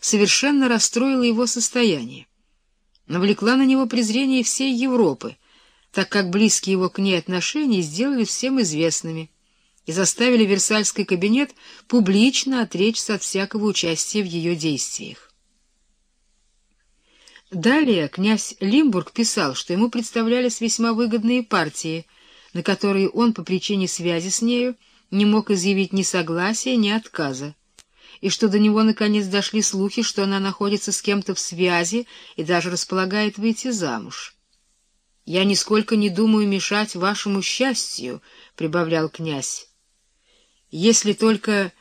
совершенно расстроила его состояние. Навлекла на него презрение всей Европы, так как близкие его к ней отношения сделали всем известными и заставили Версальский кабинет публично отречься от всякого участия в ее действиях. Далее князь Лимбург писал, что ему представлялись весьма выгодные партии, на которые он по причине связи с нею не мог изъявить ни согласия, ни отказа, и что до него наконец дошли слухи, что она находится с кем-то в связи и даже располагает выйти замуж. «Я нисколько не думаю мешать вашему счастью», — прибавлял князь. «Если только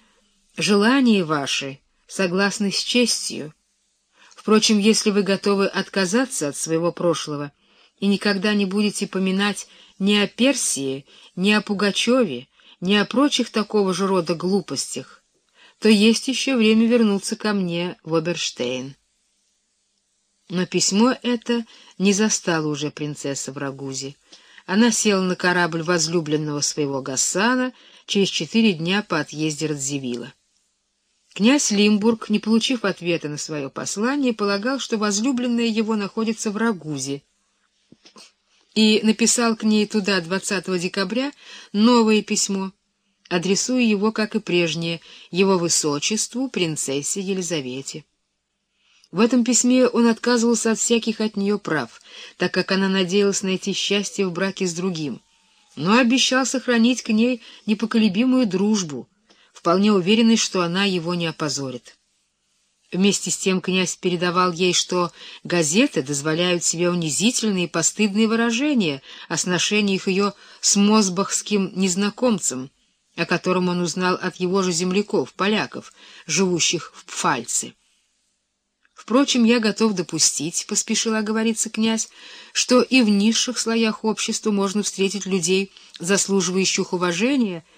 желания ваши согласны с честью, Впрочем, если вы готовы отказаться от своего прошлого и никогда не будете поминать ни о Персии, ни о Пугачеве, ни о прочих такого же рода глупостях, то есть еще время вернуться ко мне в Оберштейн. Но письмо это не застало уже принцесса в Рагузе. Она села на корабль возлюбленного своего Гассана через четыре дня по отъезде Радзивилла. Князь Лимбург, не получив ответа на свое послание, полагал, что возлюбленная его находится в Рагузе, и написал к ней туда 20 декабря новое письмо, адресуя его, как и прежнее, его высочеству, принцессе Елизавете. В этом письме он отказывался от всяких от нее прав, так как она надеялась найти счастье в браке с другим, но обещал сохранить к ней непоколебимую дружбу — вполне уверенный, что она его не опозорит. Вместе с тем князь передавал ей, что газеты дозволяют себе унизительные и постыдные выражения о сношениях ее с мозбахским незнакомцем, о котором он узнал от его же земляков, поляков, живущих в Пфальце. Впрочем, я готов допустить, — поспешил оговориться князь, — что и в низших слоях общества можно встретить людей, заслуживающих уважения —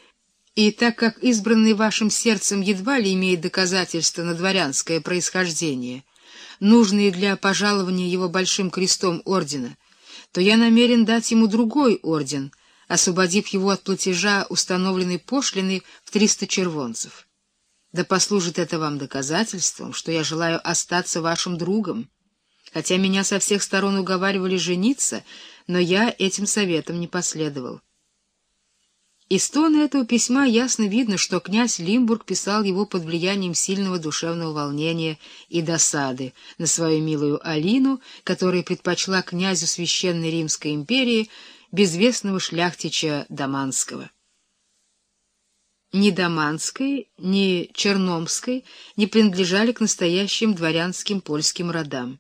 и так как избранный вашим сердцем едва ли имеет доказательства на дворянское происхождение, нужные для пожалования его большим крестом ордена, то я намерен дать ему другой орден, освободив его от платежа установленной пошлины в триста червонцев. Да послужит это вам доказательством, что я желаю остаться вашим другом. Хотя меня со всех сторон уговаривали жениться, но я этим советом не последовал. Из тона этого письма ясно видно, что князь Лимбург писал его под влиянием сильного душевного волнения и досады на свою милую Алину, которая предпочла князю Священной Римской империи безвестного шляхтича Даманского. Ни Даманской, ни Черномской не принадлежали к настоящим дворянским польским родам.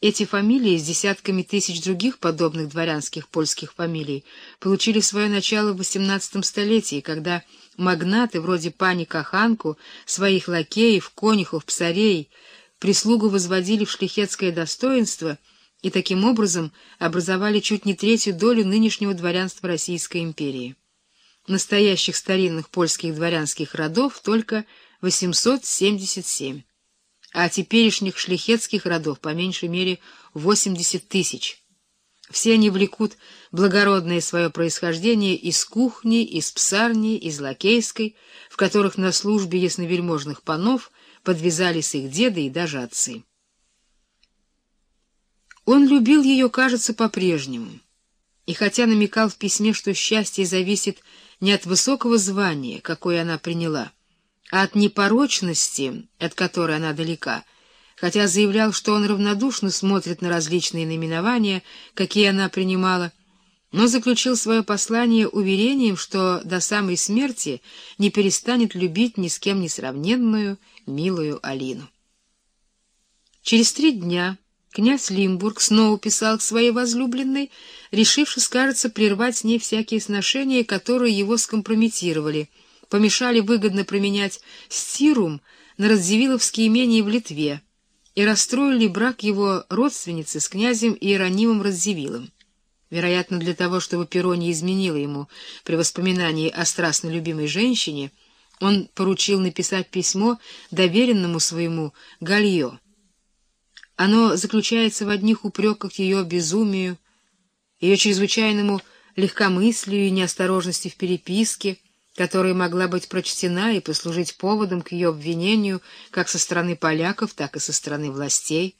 Эти фамилии с десятками тысяч других подобных дворянских польских фамилий получили свое начало в XVIII столетии, когда магнаты вроде пани Каханку, своих лакеев, конюхов, псарей, прислугу возводили в шляхетское достоинство и таким образом образовали чуть не третью долю нынешнего дворянства Российской империи. Настоящих старинных польских дворянских родов только 877 а теперешних шляхетских родов по меньшей мере 80 тысяч. Все они влекут благородное свое происхождение из кухни, из псарни, из лакейской, в которых на службе ясновельможных панов подвязались их деды и даже отцы. Он любил ее, кажется, по-прежнему, и хотя намекал в письме, что счастье зависит не от высокого звания, какое она приняла, а от непорочности, от которой она далека, хотя заявлял, что он равнодушно смотрит на различные наименования, какие она принимала, но заключил свое послание уверением, что до самой смерти не перестанет любить ни с кем не сравненную, милую Алину. Через три дня князь Лимбург снова писал к своей возлюбленной, решившись, кажется, прервать с ней всякие сношения, которые его скомпрометировали — помешали выгодно променять стирум на Радзивилловские имения в Литве и расстроили брак его родственницы с князем Иеронимом Радзивиллом. Вероятно, для того, чтобы перо не изменило ему при воспоминании о страстно любимой женщине, он поручил написать письмо доверенному своему Гальо. Оно заключается в одних упреках ее безумию, ее чрезвычайному легкомыслию и неосторожности в переписке, которая могла быть прочтена и послужить поводом к ее обвинению как со стороны поляков, так и со стороны властей,